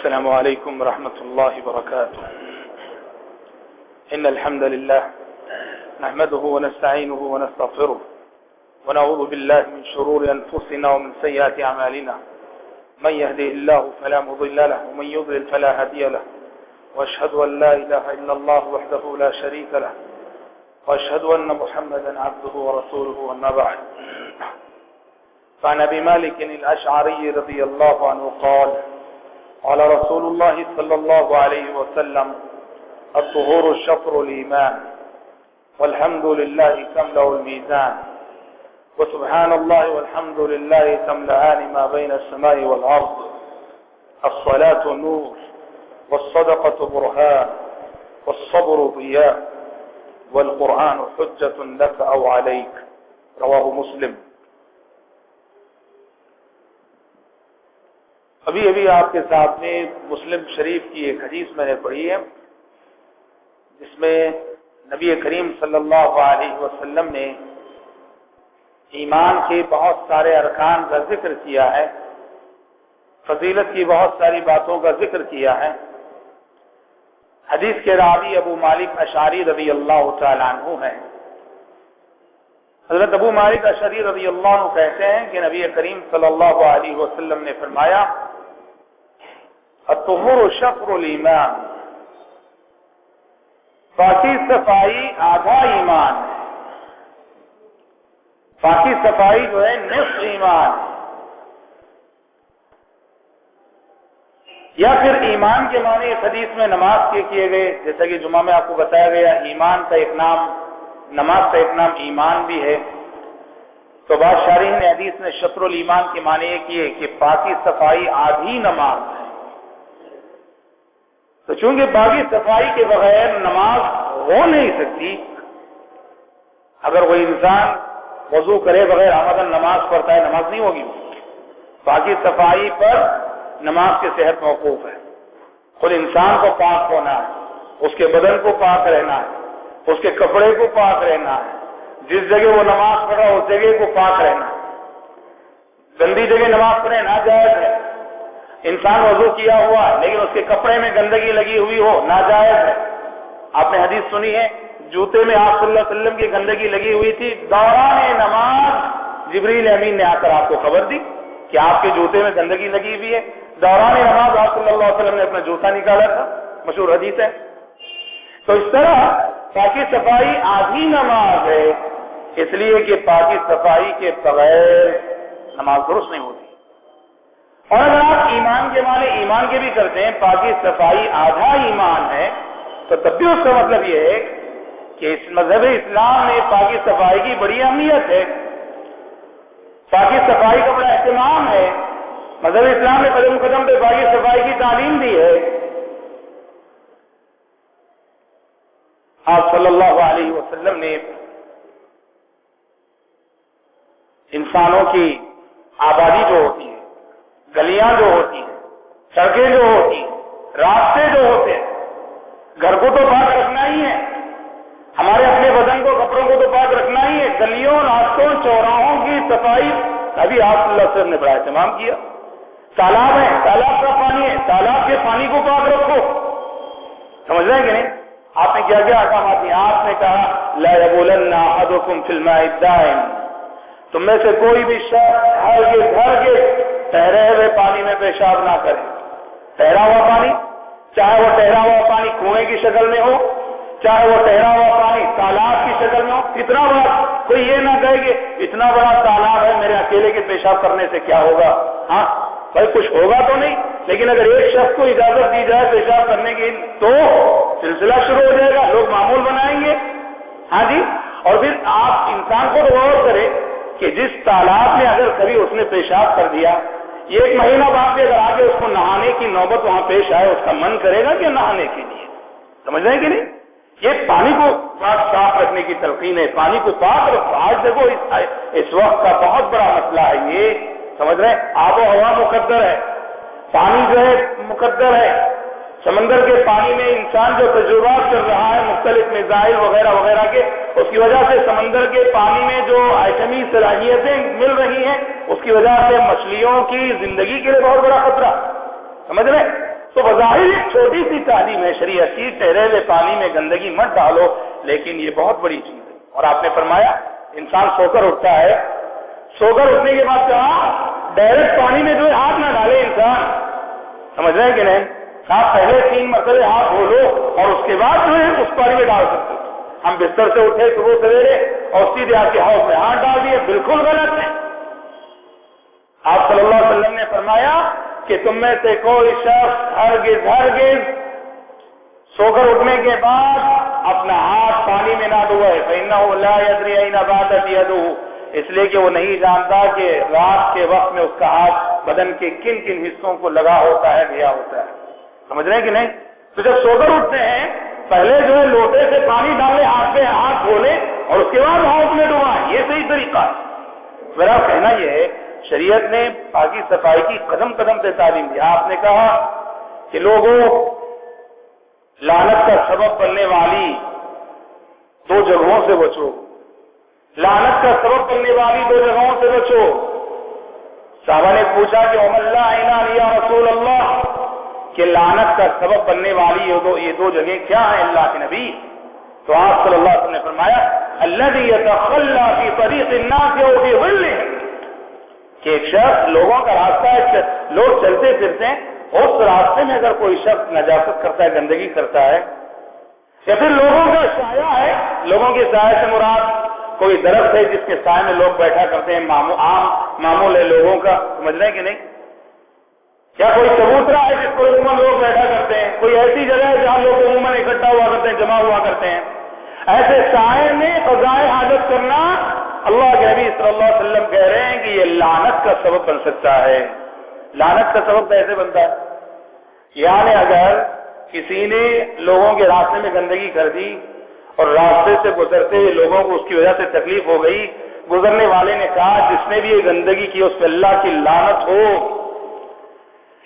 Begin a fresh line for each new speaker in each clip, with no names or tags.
السلام عليكم ورحمة الله وبركاته. إن الحمد لله نحمده ونستعينه ونستغفره ونعوذ بالله من شرور أنفسنا ومن سيئات أعمالنا. من يهده الله فلا مضل له، ومن يضلل فلا هدي له. وأشهد أن لا إله إلا الله وحده لا شريك له. وأشهد أن محمدا عبده ورسوله وما بعد. فعن أبي مالك الأشعري رضي الله عنه قال قال رسول الله صلى الله عليه وسلم، الطهور شطر الإيمان، والحمد لله تملأ الميزان، وسبحان الله والحمد لله تملأان ما بين السماء والأرض، الصلاة نور، والصدقة برهان، والصبر ضياء، والقرآن حجة لك أو عليك، رواه مسلم. ابھی ابھی آپ کے سامنے مسلم شریف کی ایک حدیث میں نے پڑھی ہے، جس میں نبی کریم صلی اللہ علیہ وسلم نے ایمان کے بہت سارے ارکان کا ذکر کیا ہے، فضیلت کی بہت ساری باتوں کا ذکر کیا ہے۔ حدیث کے راوی ابو مالک اشاری رضی اللہ تعالیٰ عنہ ہیں۔ حضرت ابو مالک اشری رضی اللہ عنہ کہتے ہیں کہ نبی کریم صلی اللہ علیہ وسلم نے فرمایا الطہور شفر الایمان. پاکی صفائی آدھا ایمان ہے. پاکی صفائی جو ہے نصف ایمان یا پھر ایمان کے معنی اس حدیث میں نماز کے کیے گئے، جیسا کہ جمعہ میں آپ کو بتایا گیا، ایمان کا ایک نام، نماز کا ایک نام ایمان بھی ہے. تو بعض شارح نے حدیث میں شطر الایمان کے معنی یہ کیے کہ پاکی صفائی آدھی نماز ہے. تو چونکہ باقی صفائی کے بغیر نماز ہو نہیں سکتی، اگر کوئی انسان وضو کرے بغیر آمدن نماز پڑھتا ہے، نماز نہیں ہوگی۔ باقی صفائی پر نماز کی صحت موقوف ہے۔ خود انسان کو پاک ہونا ہے، اس کے بدن کو پاک رہنا ہے، اس کے کپڑے کو پاک رہنا ہے۔ جس جگہ وہ نماز پڑھا، اس جگہ کو پاک رہنا ہے۔ گندی جگہ نماز پڑھے، ناجائز ہے انسان وضو کیا ہوا لیکن اس کے کپڑے میں گندگی لگی ہوئی ہو، ناجائز ہے۔ آپ نے حدیث سنی ہے، جوتے میں آپ صلی اللہ علیہ وسلم کی گندگی لگی ہوئی تھی، دوران نماز جبریل امین نے آ کر آپ کو خبر دی کہ آپ کے جوتے میں گندگی لگی ہوئی ہے۔ دوران نماز آپ صلی اللہ علیہ وسلم نے اپنا جوتا نکالا تھا، مشہور حدیث ہے۔ تو اس طرح پاکی صفائی آدھی نماز ہے، اس لیے کہ پاکی صفائی کے بغیر نماز درست نہیں ہوتی۔ اور اگر آپ ایمان کے معنی ایمان کے بھی کرتے ہیں پاکی صفائی آدھا ایمان ہے، تو تب بھی اس کا مطلب یہ ہے کہ اس مذہب اسلام میں پاکی صفائی کی بڑی اہمیت ہے۔ پاکی صفائی کا بڑا اہتمام ہے۔ مذہب اسلام نے قدم قدم پہ پاکی صفائی کی تعلیم دی ہے۔ آپ صلی اللہ علیہ وسلم نے انسانوں کی آبادی جو ہوتی ہے گلیاں جو ہوتی ہیں، سڑکیں جو ہوتی ہیں، راستے جو ہوتے ہیں، گھر کو تو پاک رکھنا ہی ہے۔ ہمارے اپنے بدن کو، کپڑوں کو تو پاک رکھنا ہی ہے۔ گلیوں، راستوں، چوراہوں کی صفائی۔ ابھی آپ صلی اللہ علیہ وسلم نے بڑا اہتمام کیا۔ تالاب ہے، تالاب کا پانی ہے۔ تالاب کے پانی کو پاک رکھو۔ سمجھ رہے ہیں کہ نہیں؟ آپ نے کیا کیا؟ احکامات دیا جی، آپ نے کہا، لا يبولن احدكم في الماء الدائم۔ تم میں سے کوئی بھی شخص، ہر کے گھر کے ٹہرے ہوئے پانی میں پیشاب نہ کرے ٹہرا ہوا پانی، چاہے وہ ٹہرا ہوا پانی کنویں کی شکل میں ہو، چاہے وہ ٹہرا ہوا پانی تالاب کی شکل میں ہو، اتنا بڑا کوئی یہ نہ کہے کہ اتنا بڑا تالاب ہے، میرے اکیلے کے پیشاب کرنے سے کیا ہوگا؟ ہاں بھائی کچھ ہوگا تو نہیں، لیکن اگر ایک شخص کو اجازت دی جائے پیشاب کرنے کی، تو سلسلہ شروع ہو جائے گا، لوگ معمول بنائیں گے۔ ہاں جی؟ اور پھر آپ انسان کو غور کریں کہ جس تالاب میں اگر کبھی اس نے پیشاب کر دیا یہ ایک مہینہ بعد بھی اگر آگے اس کو نہانے کی نوبت وہاں پیش آئے، اس کا من کرے گا کہ نہانے کے لیے؟ سمجھ رہے ہیں کہ نہیں؟ یہ پانی کو پاک صاف رکھنے کی تلقین ہے، پانی کو پاک رکھو۔ آج دیکھو اس وقت کا بہت بڑا مسئلہ ہے یہ۔ سمجھ رہے ہیں؟ آب و ہوا مقدر ہے۔ پانی جو ہے، مقدر ہے۔ سمندر کے پانی میں انسان جو تجربات کر رہا مختلف میزائل وغیرہ وغیرہ کے، اس کی وجہ سے سمندر کے پانی میں جو آئٹمی صلاحیتیں مل رہی ہیں، اس کی وجہ سے مچھلیوں کی زندگی کے لیے بہت بڑا خطرہ۔ سمجھ رہے تو بظاہر ایک چھوٹی سی تعلیم ہے، شریعت کی، ٹہرے پانی میں گندگی مت ڈالو، لیکن یہ بہت بڑی چیز ہے۔ اور آپ نے فرمایا، انسان سو کر اٹھتا ہے۔ سو کر اٹھنے کے بعد کہا، ڈائریکٹ پانی میں جو ہاتھ نہ ڈالے انسان۔ سمجھ رہے ہیں کہ نہیں؟ آپ پہلے تین مرتبہ ہاتھ دھو اور اس کے بعد جو ہے اس پانی میں ڈال سکتے ہم بستر سے اٹھے صبح سویرے اور سیدھے آپ کے ہاؤس میں ہاتھ ڈال دیے، بالکل غلط ہے۔ آپ صلی اللہ علیہ وسلم نے فرمایا کہ تم میں سے کوئی شخص ہرگز ہرگز سو کر اٹھنے کے بعد اپنا ہاتھ پانی میں نہ ڈوئے بات اس لیے کہ وہ نہیں جانتا کہ رات کے وقت میں اس کا ہاتھ بدن کے کن کن حصوں کو لگا ہوتا ہے گیا ہوتا ہے۔ سمجھ رہے ہیں کہ نہیں؟ تو جب سو کر اٹھتے ہیں، پہلے جو ہے لوٹے سے پانی ڈالے، ہاتھ پہ ہاتھ دھولے اور اس کے بعد ہاتھ میں ڈوبا یہ صحیح طریقہ ہے۔ میرا کہنا یہ ہے، شریعت نے پاکی صفائی کی قدم قدم سے تعلیم دی۔ آپ نے کہا کہ لوگوں لانت کا سبب بننے والی دو جگہوں سے بچو۔ لانت کا سبب بننے والی دو جگہوں سے بچو۔ صحابہ نے پوچھا کہ اللہ لیا رسول اللہ کہ لانت کا سبب بننے والی یہ دو یہ دو جگہ کیا ہیں اللہ کے نبی؟ تو آپ صلی اللہ علیہ وسلم نے فرمایا اللہ کی طریق الناس سے کہ ایک شخص لوگوں کا راستہ ہے لوگ چلتے پھرتے ہیں، اس راستے میں اگر کوئی شخص نجاست کرتا ہے، گندگی کرتا ہے، یا پھر لوگوں کا سایہ ہے، لوگوں کی سایہ سے مراد کوئی درخت ہے جس کے سائے میں لوگ بیٹھا کرتے ہیں عام معمول ہے لوگوں کا، سمجھ رہے ہیں کہ نہیں؟ کیا کوئی چبوترا ہے جس کو عموماً لوگ بیٹھا کرتے ہیں، کوئی ایسی جگہ ہے جہاں لوگ عموماً اکٹھا ہوا کرتے ہیں، جمع ہوا کرتے ہیں۔ ایسے سائے میں فضائے حاجت کرنا اللہ کے نبی صلی اللہ علیہ وسلم کہہ رہے ہیں کہ یہ لانت کا سبب بن سکتا ہے۔ لانت کا سبب کیسے بنتا ہے۔ یعنی اگر کسی نے لوگوں کے راستے میں گندگی کر دی اور راستے سے گزرتے ہوئے لوگوں کو اس کی وجہ سے تکلیف ہو گئی، گزرنے والے نے کہا، جس نے بھی یہ گندگی کی، اس پہ اللہ کی لانت ہو۔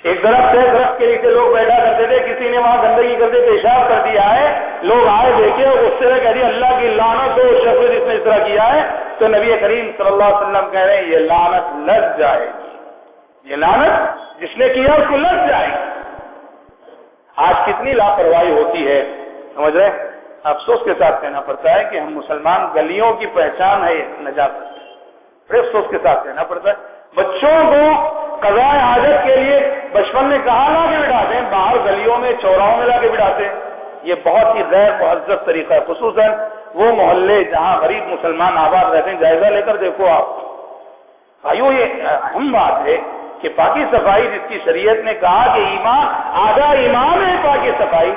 ایک درخت ہے درخت کے نیچے لوگ بیٹھا کرتے تھے، کسی نے وہاں گندگی کرتے پیشاب کر دیا ہے، لوگ آئے دیکھے اور اس طرح کہہ دیا، اللہ کی لانت ہو شخص جس نے اس طرح کیا ہے۔ تو نبی کریم صلی اللہ علیہ وسلم کہہ رہے ہیں، یہ لانت لگ جائے گی۔ یہ لانت جس نے کیا، اس کو لگ جائے گی۔ آج کتنی لاپرواہی ہوتی ہے، سمجھ رہے افسوس کے ساتھ کہنا پڑتا ہے کہ ہم مسلمان گلیوں کی پہچان ہے نجات بڑے افسوس کے ساتھ کہنا پڑتا ہے۔ بچوں کو قضاء حاجت کے لیے بچپن میں کہاں لا کے بٹھاتے ہیں؟ باہر گلیوں میں، چوراہوں میں لا کے بٹھاتے ہیں۔ یہ بہت ہی غیر مہذب طریقہ ہے۔ خصوصاً وہ محلے جہاں غریب مسلمان آباد رہتے ہیں، جائزہ لے کر دیکھو آپ۔ بھائیو، یہ اہم بات ہے کہ پاکی صفائی، جس کی شریعت نے کہا کہ ایمان، آدھا ایمان ہے پاکی صفائی۔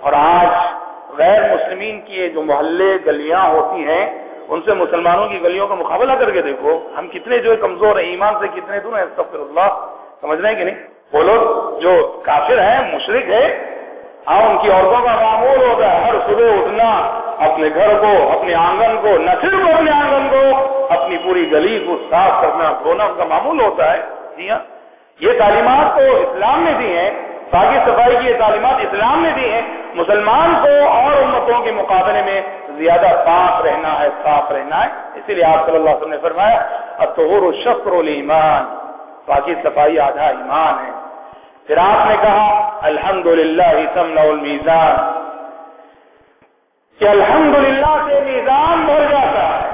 اور آج غیر مسلمین کی جو محلے، گلیاں ہوتی ہیں، ان سے مسلمانوں کی گلیوں کا مقابلہ کر کے دیکھو۔ ہم کتنے جو کمزور ہیں، ایمان سے کتنے دور ہیں؟ استغفر اللہ۔ سمجھ رہے ہیں کہ نہیں؟ وہ لوگ جو کافر ہیں مشرق ہے ہاں ان کی عورتوں کا معمول ہوتا ہے، ہر صبح اٹھنا، اپنے گھر کو، اپنے آنگن کو، نہ صرف اپنے آنگن کو، اپنی پوری گلی کو صاف کرنا، دھونا، ان کا معمول ہوتا ہے۔ جی ہاں یہ تعلیمات تو اسلام نے دی ہیں، باقی صفائی کی یہ تعلیمات اسلام نے دی ہیں۔ مسلمان کو اور امتوں کے مقابلے میں زیادہ پاک رہنا ہے، صاف رہنا ہے۔ اسی لیے آپ صلی اللہ علیہ وسلم نے فرمایا اطہور شکر المان باقی صفائی آدھا ایمان ہے۔ پھر آپ نے کہا الحمد للہ المیزان. کہ الحمد للہ سے میزان بھر جاتا ہے۔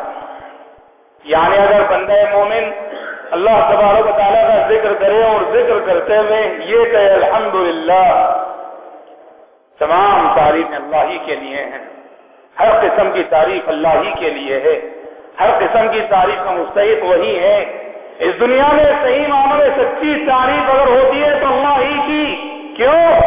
یعنی اگر بندہ مومن اللہ تبارک تعالیٰ کا ذکر کرے اور ذکر کرتے ہوئے یہ کہ الحمد تمام تعریف اللہ ہی کے لیے ہیں۔ ہر قسم کی تعریف اللہ ہی کے لیے ہے۔ ہر قسم کی تعریف کا مستحق وہی ہے اس دنیا میں صحیح معاملے سچی تعریف اگر ہوتی ہے تو اللہ ہی کی، کیوں؟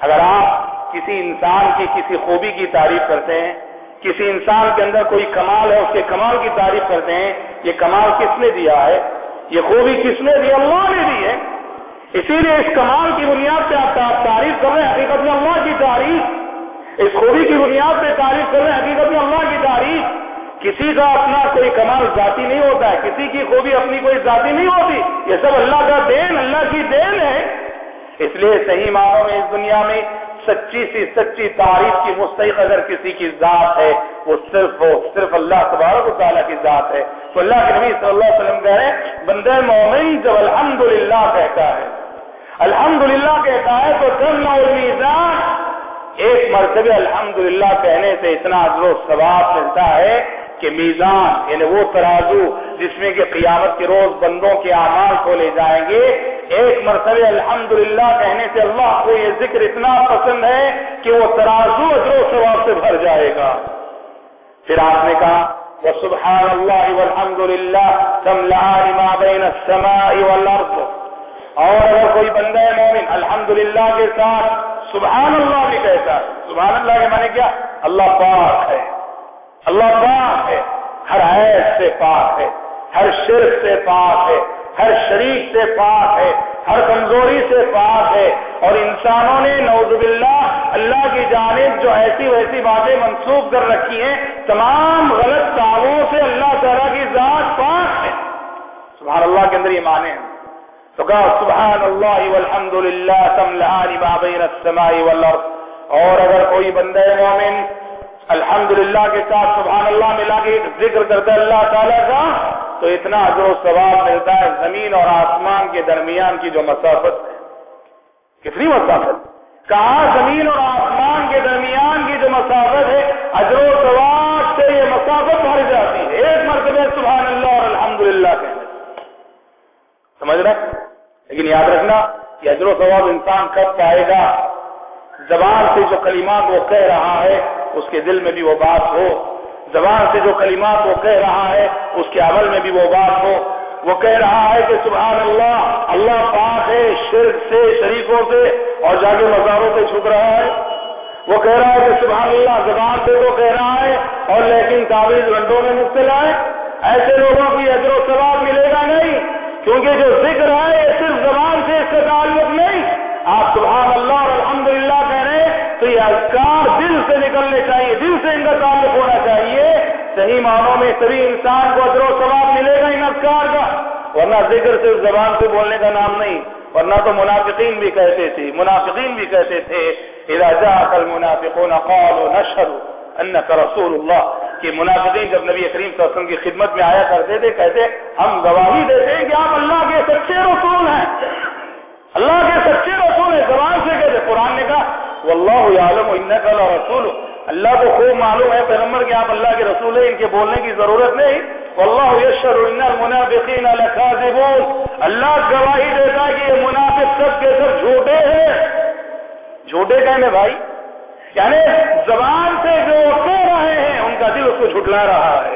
اگر آپ کسی انسان کی کسی خوبی کی تعریف کرتے ہیں، کسی انسان کے اندر کوئی کمال ہے، اس کے کمال کی تعریف کرتے ہیں، یہ کمال کس نے دیا ہے؟ یہ خوبی کس نے دی؟ اللہ نے دی ہے۔ اسی لیے اس کمال کی بنیاد پہ آپ تعریف کر رہے ہیں، حقیقت میں اللہ کی تعریف۔ اس خوبی کی بنیاد پہ تعریف کر رہے ہیں، حقیقت میں اللہ کی تعریف۔ کسی کا اپنا کوئی کمال ذاتی نہیں ہوتا ہے، کسی کی خوبی اپنی کوئی ذاتی نہیں ہوتی۔ یہ سب اللہ کا دین، اللہ کی دین ہے۔ اس لیے صحیح معنوں میں اس دنیا میں سچی سی سچی تعریف کی مستحق اگر کسی کی ذات ہے، وہ صرف ہو صرف اللہ تبارک و تعالیٰ کی ذات ہے۔ تو اللہ کے نبی صلی اللہ علیہ وسلم کہہ رہے بندہ مومن جب الحمد کہتا ہے، الحمدللہ کہتا ہے تو کم ایک مرتبہ الحمدللہ کہنے سے اتنا و ثواب ملتا ہے۔ کہ میزان یعنی وہ ترازو جس میں کہ قیامت کے روز بندوں کے اعمال کو لے جائیں گے۔ ایک مرتبہ الحمدللہ کہنے سے اللہ کو یہ ذکر اتنا پسند ہے کہ وہ ترازو اجر و ثواب سے بھر جائے گا۔ پھر آپ نے کہا وہ سبحان اللہ والحمد للہ ما بین السماء والارض اور اگر کوئی بندہ مومن، الحمدللہ کے ساتھ، سبحان اللہ بھی کہتا ہے۔ سبحان اللہ کے معنی کیا؟ اللہ پاک ہے۔ اللہ پاک ہے، ہر عیب سے پاک ہے، ہر شرک سے پاک ہے، ہر شریک سے پاک ہے، ہر کمزوری سے پاک ہے۔ اور انسانوں نے نوز باللہ اللہ کی جانب جو ایسی ویسی باتیں منسوخ کر رکھی ہیں، تمام غلط کاموں سے اللہ تعالیٰ کی ذات پاک ہے۔ سبحان اللہ کے اندر یہ مانے ہیں۔ تو کہا، سبحان اللہ والحمد للہ السماء والارض۔ اور اگر کوئی بندہ مومن الحمدللہ کے ساتھ سبحان اللہ ملا کے ایک ذکر کرتا ہے اللہ تعالیٰ کا، تو اتنا جو ثواب ملتا ہے زمین اور آسمان کے درمیان کی جو مسافت ہے۔ کتنی مسافت؟ کہاں زمین اور آسمان کے درمیان کی جو مسافت ہے، اجر و ثواب سے یہ مسافت بھر جاتی ہے۔ ایک مرتبہ سبحان اللہ اور الحمدللہ کہنے سمجھ رہے؟ لیکن یاد رکھنا کہ اجر و ثواب انسان کب پائے گا؟ زبان سے جو کلمات وہ کہہ رہا ہے اس کے دل میں بھی وہ بات ہو، زبان سے جو کلمات وہ کہہ رہا ہے، اس کے عمل میں بھی وہ بات ہو۔ وہ کہہ رہا ہے کہ سبحان اللہ اللہ پاک ہے شرک سے شریفوں سے اور جاگے مزاروں سے چھپ رہا ہے۔ وہ کہہ رہا ہے کہ سبحان اللہ، زبان سے تو کہہ رہا ہے اور لیکن تعویذ رنڈوں میں مبتلا ہے۔ ایسے لوگوں کی اجر و ثواب ملے گا نہیں، کیونکہ جو ذکر ہے یہ صرف زبان سے اس کا تعلق نہیں۔ آپ سبحان اللہ اور الحمدللہ کہہ رہے ہیں، تو یہ اذکار دل نکلنے چاہیے، دل سے ان کا تعلق ہونا چاہیے۔ صحیح معنوں میں سبھی انسان کو ادر و ثواب ملے گا ان اذکار کا۔ ورنہ ذکر صرف زبان سے بولنے کا نام نہیں، ورنہ تو منافقین بھی کہتے تھے، منافقین بھی کہتے تھے المنافقون قالوا نشهد انك رسول اللہ کہ منافقین جب نبی کریم صلی اللہ علیہ وسلم کی خدمت میں آیا کرتے تھے، کہتے، ہم گواہی دیتے ہیں کہ آپ اللہ کے سچے رسول ہیں اللہ کے سچے رسول ہیں زبان سے کہتے قرآن نے کہا واللہ عالم انکا رسول اللہ کو خوب معلوم ہے، پیغمبر کہ آپ اللہ کے رسول ہیں، ان کے بولنے کی ضرورت نہیں۔ واللہ یشهد ان المنافقین لکاذبون۔ اللہ گواہی دیتا ہے کہ یہ منافق سب کے سب جھوٹے ہیں۔ جھوٹے کہنے بھائی؟ یعنی زبان سے جو کہہ رہے ہیں، ان کا دل اس کو جھٹلا رہا ہے۔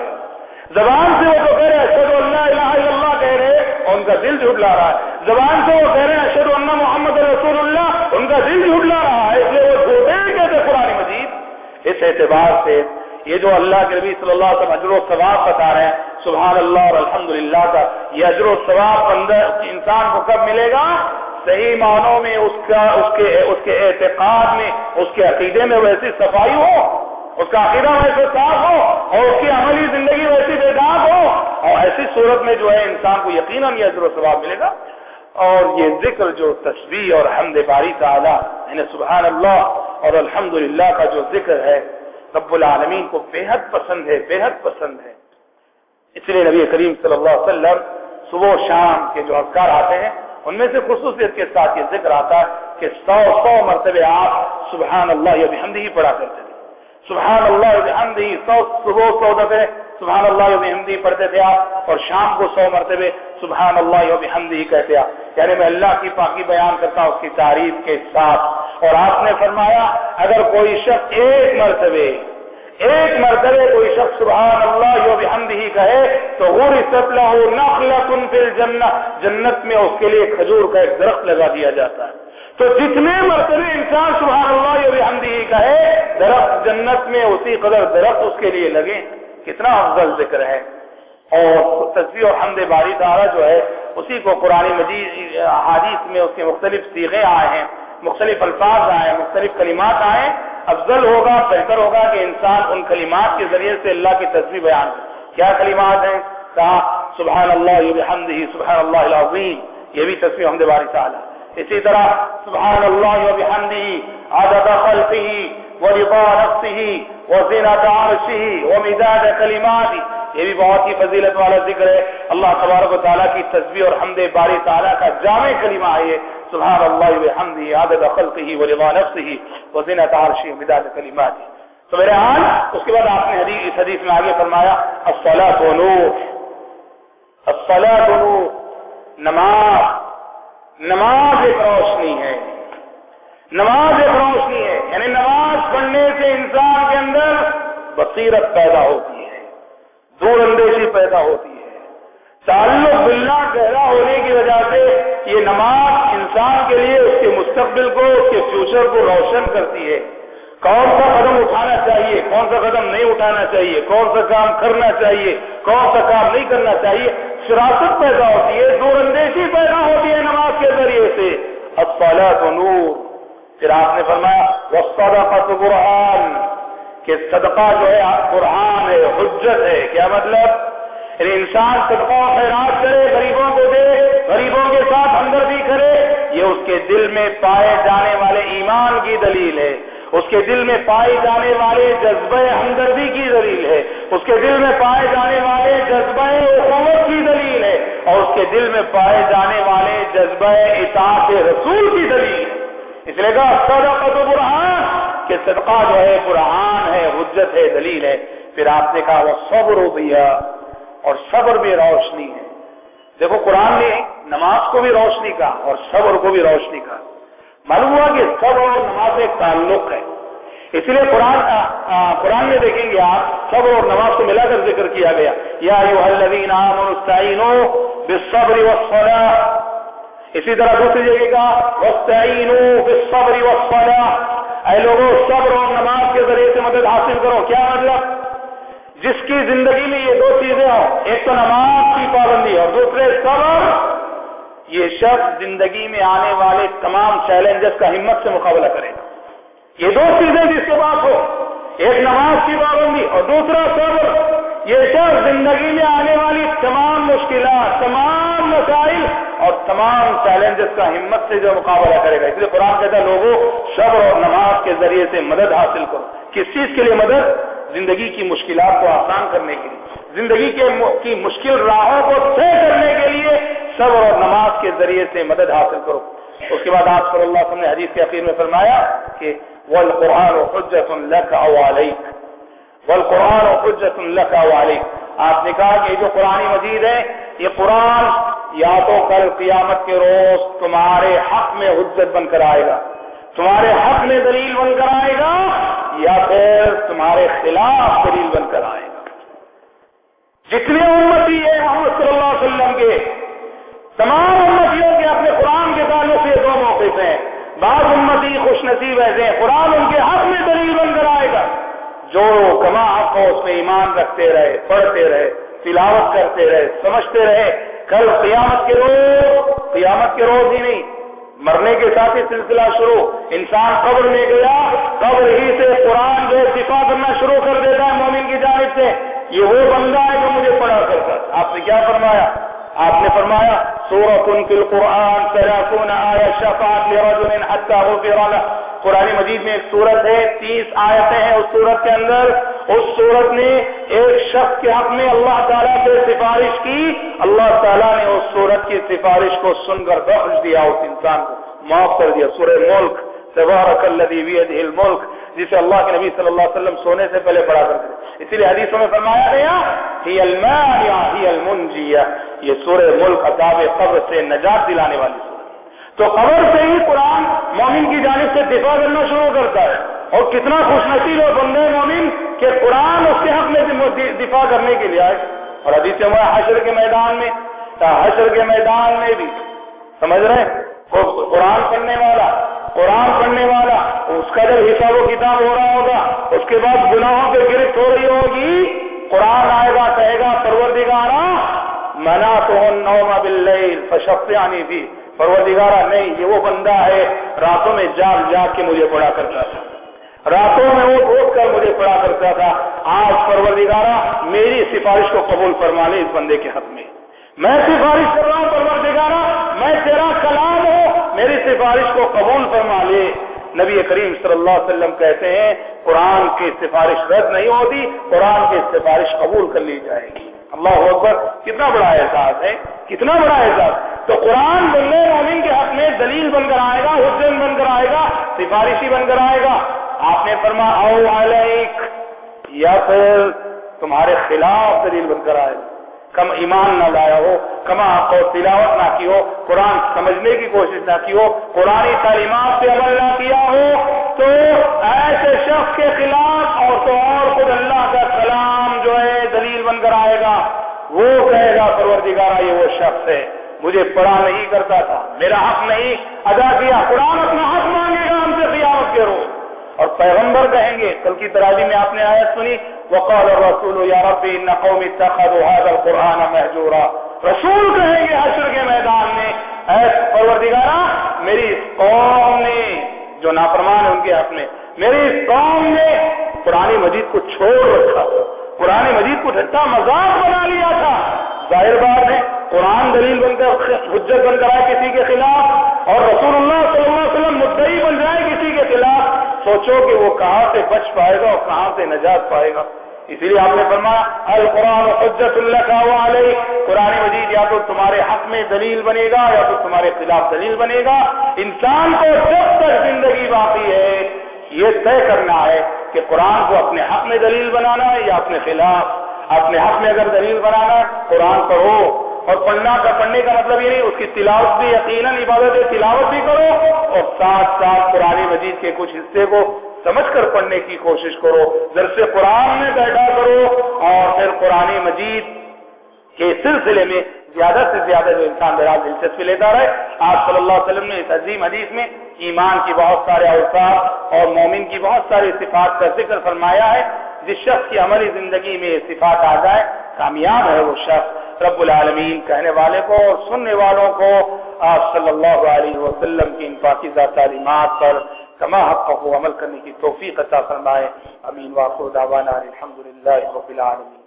زبان سے وہ تو کہہ رہے اشد اللہ الہ الا اللہ کہہ رہے اور ان کا دل جھٹلا رہا ہے۔ زبان سے وہ کہہ رہے ہیں اشد اللہ محمد رسول اللہ، ان کا دل جھٹلا رہا ہے اس اعتبار سے یہ جو اللہ کے نبی صلی اللہ علیہ وسلم اجر و ثواب بتا رہے ہیں، سبحان اللہ اور الحمد کا، یہ اجر و ثواب اندر انسان کو کب ملے گا؟ صحیح معنوں میں اس کا، اس کے اس کے اعتقاد میں، اس کے عقیدے میں ویسی صفائی ہو، اس کا عقیدہ ویسے صاف ہو، اور اس کی عملی زندگی ویسی بے داغ ہو، اور ایسی صورت میں جو ہے انسان کو یقیناً یہ اجر و ثواب ملے گا۔ اور یہ ذکر جو تصویر اور حمد باری تعالیٰ یعنی سبحان اللہ اور الحمد کا جو ذکر ہے، رب العالمین کو بے حد پسند ہے بے حد پسند ہے۔ اس لیے نبی کریم صلی اللہ علیہ وسلم صبح و شام کے جو اذکار آتے ہیں، ان میں سے خصوصیت کے ساتھ یہ ذکر آتا ہے کہ سو سو مرتبہ آپ سبحان اللہ یہ بھی ہی پڑھا کرتے تھے۔ سبحان اللہ بحمدی سو صبح سو دفعے سبحان اللہ بحمدی پڑھتے تھے آپ، اور شام کو سو مرتبے سبحان اللہ و بحمدی کہتے آپ یعنی میں اللہ کی پاکی بیان کرتا ہوں، اس کی تعریف کے ساتھ۔ اور آپ نے فرمایا، اگر کوئی شخص ایک مرتبے ایک مرتبہ کوئی شخص سبحان اللہ یو بحمدی کہے، تو غور غرست له نخلة فی الجنہ جنت میں اس کے لیے کھجور کا ایک درخت لگا دیا جاتا ہے۔ تو جتنے مرتبہ انسان سبحان اللہ یہ بھی کہے، درخت جنت میں اسی قدر درخت اس کے لیے لگے۔ کتنا افضل ذکر ہے۔ اور تصویر اور حمد باری تعالیٰ جو ہے، اسی کو قرآن مجید حادیث میں اس کے مختلف سیغے آئے ہیں، مختلف الفاظ آئے ہیں، مختلف کلمات آئے افضل ہوگا، بہتر ہوگا کہ انسان ان کلمات کے ذریعے سے اللہ کی تصویر بیان کیا کلمات ہیں؟ کہا سبحان اللہ یہ سبحان اللہ العظیم۔ یہ بھی تصویر حمد باری تعالیٰ۔ اسی طرح سبحان اللہ و عدد خلقه ورضا نفسه وزنة عرشه ومداد کلماته یہ بھی بہت ہی فضیلت والا ذکر ہے۔ اللہ تبارک و تعالیٰ کی تصویر اور حمد باری تعالیٰ کا جامع کلمہ ہے سبحان اللہ وحمدہ عدد خلقہ ورضا نفسہ وزنۃ عرشہ مداد کلماتہ تو میرے حال اس کے بعد آپ نے حدیث اس حدیث میں آگے فرمایا الصلاۃ نور الصلاۃ نور نماز۔ نماز ایک روشنی ہے۔ نماز ایک روشنی ہے۔ یعنی نماز پڑھنے سے انسان کے اندر بصیرت پیدا ہوتی دور اندیشی پیدا ہوتی ہے۔ تعلق باللہ گہرا ہونے کی وجہ سے یہ نماز انسان کے لیے اس کے مستقبل کو، اس کے فیوچر کو روشن کرتی ہے۔ کون سا قدم اٹھانا چاہیے؟ کون سا قدم نہیں اٹھانا چاہیے؟ کون سا کام کرنا چاہیے؟ کون سا کام نہیں کرنا چاہیے؟ شراست پیدا ہوتی ہے، دور اندیشی پیدا ہوتی ہے نماز کے ذریعے سے۔ اب نور۔ پھر آپ نے فرمایا وہ قرآن۔ کہ صدقہ جو ہے قرآن ہے، حجت ہے۔ کیا مطلب؟ یعنی انسان صدقہ و خیرات کرے، غریبوں کو دے، غریبوں کے ساتھ ہمدردی کرے، یہ اس کے دل میں پائے جانے والے ایمان کی دلیل ہے۔ اس کے دل میں پائے جانے والے جذبہ ہمدردی کی دلیل ہے۔ اس کے دل میں پائے جانے والے جذبہ حکومت کی دلیل ہے۔ اور اس کے دل میں پائے جانے والے جذبہ اطاعت رسول کی دلیل ہے۔ اس لیے کہا صدقہ تو برہان کہ صدقہ جو ہے قرآن ہے، حجت ہے، دلیل ہے۔ پھر آپ نے کہا، وہ صبر ہو گیا اور صبر بھی روشنی ہے۔ دیکھو، قرآن نے نماز کو بھی روشنی کا اور صبر کو بھی روشنی کا معلوم ہوا کہ صبر اور نماز ایک تعلق ہے۔ اس لیے قرآن قرآن میں دیکھیں گے آپ، صبر اور نماز کو ملا کر ذکر کیا گیا۔ یا بالصبر والصلاة۔ اسی طرح دوسری جگہ کا بالصبر والصلاة اے لوگوں صبر اور نماز کے ذریعے سے مدد حاصل کرو۔ کیا مطلب؟ جس کی زندگی میں یہ دو چیزیں ہوں، ایک تو نماز کی پابندی اور دوسرے صبر۔ یہ شخص زندگی میں آنے والے تمام چیلنجز کا ہمت سے مقابلہ کرے۔ گا یہ دو چیزیں جس کے پاس ہو ایک نماز کی پابندی اور دوسرا صبر۔ یہ شخص زندگی میں آنے والی تمام مشکلات، تمام مسائل اور تمام چیلنجز کا ہمت سے جو مقابلہ کرے گا۔ اس لیے قرآن کہتا ہے لوگوں صبر اور کے ذریعے سے مدد حاصل کرو۔ کس چیز کے لیے مدد؟ زندگی کی مشکلات کو آسان کرنے کے لیے۔ زندگی کے کی مشکل راہوں کو طے کرنے کے لیے صبر اور نماز کے ذریعے سے مدد حاصل کرو۔ اس کے بعد آپ صلی اللہ علیہ وسلم نے حدیث کے اخیر میں فرمایا کہ والقرآن حجت لك او عليك۔ والقرآن حجت لك او عليك۔ آپ نے کہا کہ جو قرآن مجید ہے، یہ قرآن یا تو کل قیامت کے روز تمہارے حق میں حجت بن کر آئے گا۔ تمہارے حق میں دلیل بن کر آئے گا یا پھر تمہارے خلاف دلیل بن کر آئے گا؟ جتنے امتی ہے محمد صلی اللہ علیہ وسلم کے، تمام امتیوں کے اپنے قرآن کے تعلق سے دو موقف ہیں۔ بعض امتی خوش نصیب ایسے ہیں قرآن ان کے حق میں دلیل بن کر آئے گا۔ جو کما حق ہو، اس میں ایمان رکھتے رہے، پڑھتے رہے، تلاوت کرتے رہے، سمجھتے رہے۔ کل قیامت کے روز، قیامت کے روز ہی نہیں مرنے کے ساتھ ہی سلسلہ شروع۔ انسان قبر میں گیا، قبر ہی سے قرآن جو دفاع کرنا شروع کر دیتا ہے مومن کی جانب سے۔ یہ وہ بندہ ہے جو مجھے پڑھا کرتا آپ نے کیا فرمایا؟ آپ نے فرمایا سورت ان کل قرآن تراکون آیا شفاعت لرجل حتی غفر له۔ قرآن مجید میں ایک صورت ہے، تیس آیتیں ہیں اس صورت کے اندر۔ اس صورت نے ایک شخص کے حق میں اللہ تعالیٰ سے سفارش کی۔ اللہ تعالیٰ نے اس صورت کی سفارش کو سن کر بخش دیا، اس انسان کو معاف کر دیا۔ سورہ ملک، تبارک الذی بیدہ الملک، جسے اللہ کے نبی صلی اللہ علیہ وسلم سونے سے پہلے پڑھا کرتے اسی لیے حدیثوں میں فرمایا گیا، ہی المانیہ، ہی المنجیہ۔ یہ سورہ ملک عذاب قبر سے نجات دلانے والی سورہ تو قبر سے ہی قرآن مومن کی جانب سے دفاع کرنا شروع کرتا ہے۔ اور کتنا خوش نصیب اور بندے مومن کہ قرآن اس کے حق میں دفاع کرنے کے لیے آئے۔ اور ابھی سے حشر کے میدان میں۔ حشر کے میدان میں بھی۔ سمجھ رہے قرآن پڑھنے والا، قرآن پڑھنے والا، اس کا جب حساب و کتاب ہو رہا ہوگا، اس کے بعد گناہوں پہ گرفت ہو رہی ہوگی۔ قرآن آئے گا، کہے گا، پروردگارا منا تو نو بل فشفیانی بھی پروردگارہ نہیں، یہ وہ بندہ ہے راتوں میں جاگ جاگ کے مجھے پڑھا کرتا تھا۔ راتوں میں وہ اٹھ کر مجھے پڑھا کرتا تھا۔ آج پروردگارہ میری سفارش کو قبول فرما لے اس بندے کے حق میں۔ میں سفارش کر رہا ہوں پروردگارہ، میں تیرا کلام ہوں میری سفارش کو قبول فرما لے۔ نبی کریم صلی اللہ علیہ وسلم کہتے ہیں، قرآن کی سفارش رد نہیں ہوتی، قرآن کی سفارش قبول کر لی جائے گی۔ اللہ اکبر، کتنا بڑا احساس ہے، کتنا بڑا احساس تو قرآن بننے مومن کے حق میں دلیل بن کر آئے گا حسین بن کر آئے گا، سفارشی بن کر آئے گا۔ آپ نے فرما او علیک یا پھر تمہارے خلاف دلیل بن کر آئے۔ گا کم ایمان نہ لایا ہو کما کو تلاوت نہ کی ہو، قرآن سمجھنے کی کوشش نہ کی ہو، قرآن تعلیمات سے عمل نہ کیا ہو، تو ایسے شخص کے خلاف اور تو اور خود اللہ کا ہے بن کر آئے گا، وہ کہے گا، پروردگارہ، یہ وہ شخص ہے، مجھے پڑھا نہیں کرتا تھا، میرا حق نہیں، ادا کیا، قرآن اپنا حق مانگے گا ہم سے قیامت کے روز. اور پیغمبر کہیں گے، کل کی تراجی میں آپ نے آیت سنی، وقال الرسول یا ربی ان قوم اتخذوا هذا القرآن مهجورا۔ رسول کہیں گے حشر کے میدان میں، اے پروردگارا میری اس قوم نے، جو نافرمان ہے ان کے حق میں، میری اس قوم نے قرآن مجید کو چھوڑ رکھا قرآن مجید کو ٹھٹا مذاق بنا لیا تھا۔ ظاہر بات ہے، قرآن دلیل بن کر حجت بن کر آئے کسی کے خلاف اور رسول اللہ صلی اللہ علیہ وسلم مدعی بن جائے کسی کے خلاف۔ سوچو کہ وہ کہاں سے بچ پائے گا اور کہاں سے نجات پائے گا۔ اسی لیے آپ نے فرمایا، القرآن حجت اللہ کا علیہ قرآن مجید یا تو تمہارے حق میں دلیل بنے گا یا تو تمہارے خلاف دلیل بنے گا۔ انسان کو جب تک زندگی باقی ہے، یہ طے کرنا ہے کہ قرآن کو اپنے حق میں دلیل بنانا ہے یا اپنے خلاف اپنے حق میں اگر دلیل بنانا ہے، قرآن پڑھو۔ اور پڑھنا کا پڑھنے کا مطلب یہ نہیں، اس کی تلاوت بھی، یقیناً عبادت تلاوت بھی کرو اور ساتھ ساتھ قرآن مجید کے کچھ حصے کو سمجھ کر پڑھنے کی کوشش کرو۔ درس قرآن میں بیٹھا کرو اور پھر قرآن مجید کے سلسلے میں زیادہ سے زیادہ جو انسان بہرحال دلچسپی لیتا رہے، آپ صلی اللہ علیہ وسلم نے اس عظیم حدیث میں ایمان کی بہت سارے اوساف اور مومن کی بہت ساری صفات کا ذکر فرمایا ہے۔ جس شخص کی عملی زندگی میں یہ صفات آ جائے کامیاب ہے وہ شخص۔ رب العالمین کہنے والے کو اور سننے والوں کو آپ صلی اللہ علیہ وسلم کی ان پاکیزہ تعلیمات پر کما حق کو عمل کرنے کی توفیق عطا فرمائے۔ امین واخر دعوانا الحمدللہ رب العالمین۔